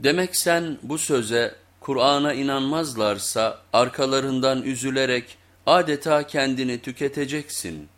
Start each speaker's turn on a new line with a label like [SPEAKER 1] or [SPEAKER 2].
[SPEAKER 1] Demek sen bu söze Kur'an'a inanmazlarsa arkalarından üzülerek adeta kendini tüketeceksin.''